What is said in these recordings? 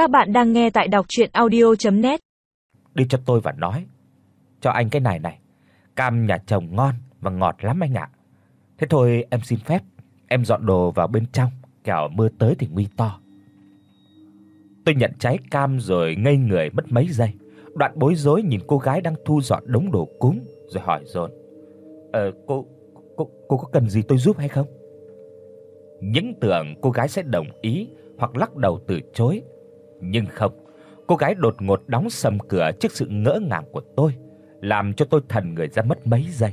Các bạn đang nghe tại đọc audio net. Đi cho tôi và nói, cho anh cái này này, cam nhà chồng ngon và ngọt lắm anh ạ. Thế thôi em xin phép, em dọn đồ vào bên trong, kẻo mưa tới thì nguy to. Tôi nhận trái cam rồi ngây người mất mấy giây, đoạn bối rối nhìn cô gái đang thu dọn đống đồ cúng rồi hỏi dồn: "Ờ cô cô cô có cần gì tôi giúp hay không?" Những tưởng cô gái sẽ đồng ý hoặc lắc đầu từ chối, nhưng không. Cô gái đột ngột đóng sầm cửa trước sự ngỡ ngàng của tôi, làm cho tôi thần người ra mất mấy giây.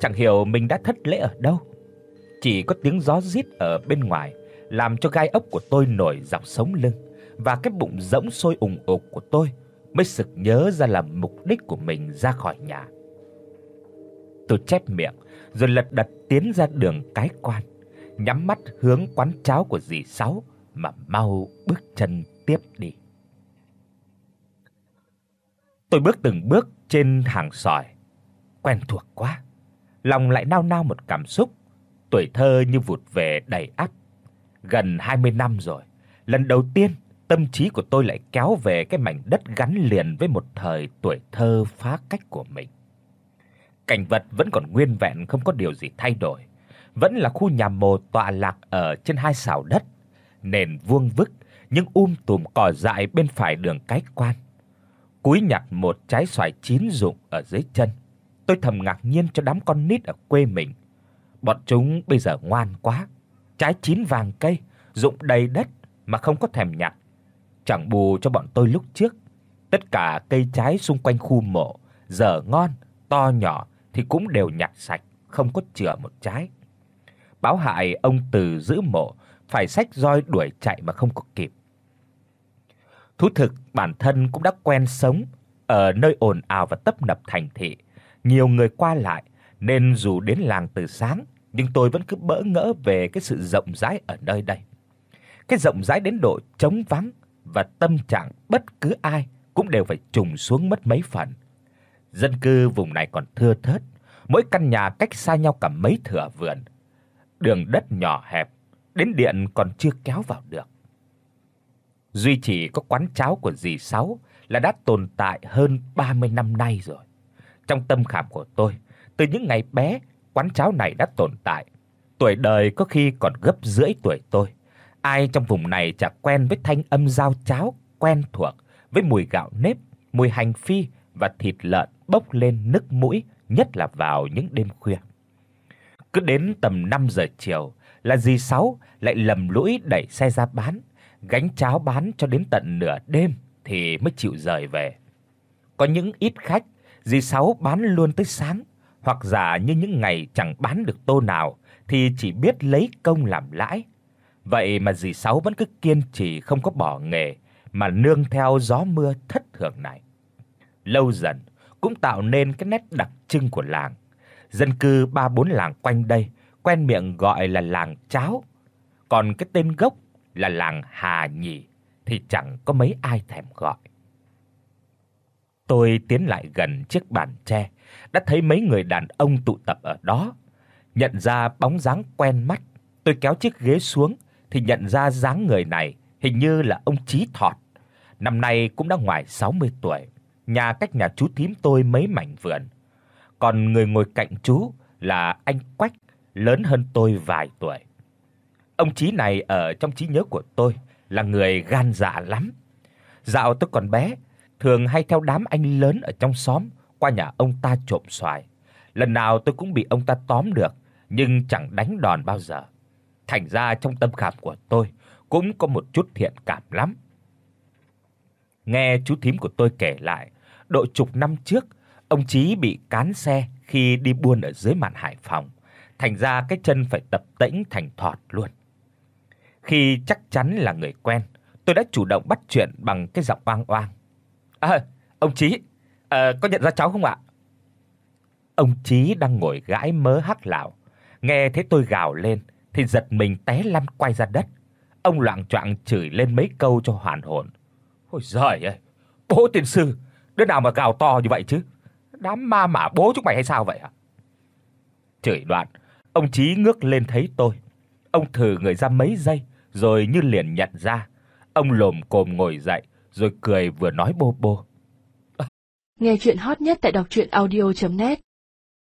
Chẳng hiểu mình đã thất lễ ở đâu. Chỉ có tiếng gió rít ở bên ngoài làm cho gai ốc của tôi nổi dọc sống lưng và cái bụng rỗng sôi ùng ục của tôi mới sực nhớ ra là mục đích của mình ra khỏi nhà. Tôi chép miệng rồi lật đật tiến ra đường cái quan, nhắm mắt hướng quán cháo của dì Sáu mà mau bước chân tiếp đi. Tôi bước từng bước trên hàng sỏi, quen thuộc quá. Lòng lại nao nao một cảm xúc, tuổi thơ như vụt về đầy ắp. Gần 20 năm rồi, lần đầu tiên tâm trí của tôi lại kéo về cái mảnh đất gắn liền với một thời tuổi thơ phá cách của mình. Cảnh vật vẫn còn nguyên vẹn không có điều gì thay đổi, vẫn là khu nhà mồ tọa lạc ở trên hai sào đất, nền vuông vức những um tùm cỏ dại bên phải đường cái quan. Cúi nhặt một trái xoài chín rụng ở dưới chân. Tôi thầm ngạc nhiên cho đám con nít ở quê mình. Bọn chúng bây giờ ngoan quá, trái chín vàng cây, rụng đầy đất mà không có thèm nhặt. Chẳng bù cho bọn tôi lúc trước, tất cả cây trái xung quanh khu mộ, giờ ngon, to nhỏ thì cũng đều nhặt sạch, không có chừa một trái. Báo hại ông Từ giữ mộ, phải xách roi đuổi chạy mà không có kịp. Thú thực bản thân cũng đã quen sống ở nơi ồn ào và tấp nập thành thị, nhiều người qua lại nên dù đến làng từ sáng, nhưng tôi vẫn cứ bỡ ngỡ về cái sự rộng rãi ở nơi đây. Cái rộng rãi đến độ trống vắng và tâm trạng bất cứ ai cũng đều phải trùng xuống mất mấy phần. Dân cư vùng này còn thưa thớt, mỗi căn nhà cách xa nhau cả mấy thửa vườn. Đường đất nhỏ hẹp, đến điện còn chưa kéo vào được. Duy chỉ có quán cháo của dì Sáu là đã tồn tại hơn 30 năm nay rồi. Trong tâm khảm của tôi, từ những ngày bé, quán cháo này đã tồn tại. Tuổi đời có khi còn gấp rưỡi tuổi tôi. Ai trong vùng này chả quen với thanh âm giao cháo quen thuộc với mùi gạo nếp, mùi hành phi và thịt lợn bốc lên nức mũi, nhất là vào những đêm khuya. Cứ đến tầm 5 giờ chiều là dì Sáu lại lầm lũi đẩy xe ra bán, gánh cháo bán cho đến tận nửa đêm thì mới chịu rời về. Có những ít khách, dì Sáu bán luôn tới sáng, hoặc giả như những ngày chẳng bán được tô nào thì chỉ biết lấy công làm lãi. Vậy mà dì Sáu vẫn cứ kiên trì không có bỏ nghề mà nương theo gió mưa thất thường này. Lâu dần cũng tạo nên cái nét đặc trưng của làng. Dân cư ba bốn làng quanh đây quen miệng gọi là làng cháo. Còn cái tên gốc là làng Hà Nhì thì chẳng có mấy ai thèm gọi. Tôi tiến lại gần chiếc bàn tre, đã thấy mấy người đàn ông tụ tập ở đó. Nhận ra bóng dáng quen mắt, tôi kéo chiếc ghế xuống thì nhận ra dáng người này hình như là ông Chí Thọt. Năm nay cũng đã ngoài 60 tuổi, nhà cách nhà chú thím tôi mấy mảnh vườn. Còn người ngồi cạnh chú là anh Quách, lớn hơn tôi vài tuổi. Ông Chí này ở trong trí nhớ của tôi là người gan dạ lắm. Dạo tôi còn bé, thường hay theo đám anh lớn ở trong xóm qua nhà ông ta trộm xoài. Lần nào tôi cũng bị ông ta tóm được, nhưng chẳng đánh đòn bao giờ. Thành ra trong tâm khảm của tôi cũng có một chút thiện cảm lắm. Nghe chú thím của tôi kể lại, độ chục năm trước, ông Chí bị cán xe khi đi buôn ở dưới mạn Hải Phòng, thành ra cái chân phải tập tễnh thành thọt luôn. Khi chắc chắn là người quen, tôi đã chủ động bắt chuyện bằng cái giọng oang oang. "À, ông Chí, à, có nhận ra cháu không ạ?" Ông Chí đang ngồi gãi mớ hắc lão, nghe thấy tôi gào lên thì giật mình té lăn quay ra đất. Ông loạng choạng chửi lên mấy câu cho hoàn hồn. "Ôi giời ơi, bố tiên sư, đứa nào mà gào to như vậy chứ? Đám ma mả bố chúng mày hay sao vậy à?" Chửi đoạn, Ông Chí ngước lên thấy tôi. Ông thử người ra mấy giây, rồi như liền nhận ra. Ông lồm cồm ngồi dậy, rồi cười vừa nói bô bô. Nghe chuyện hot nhất tại đọc audio net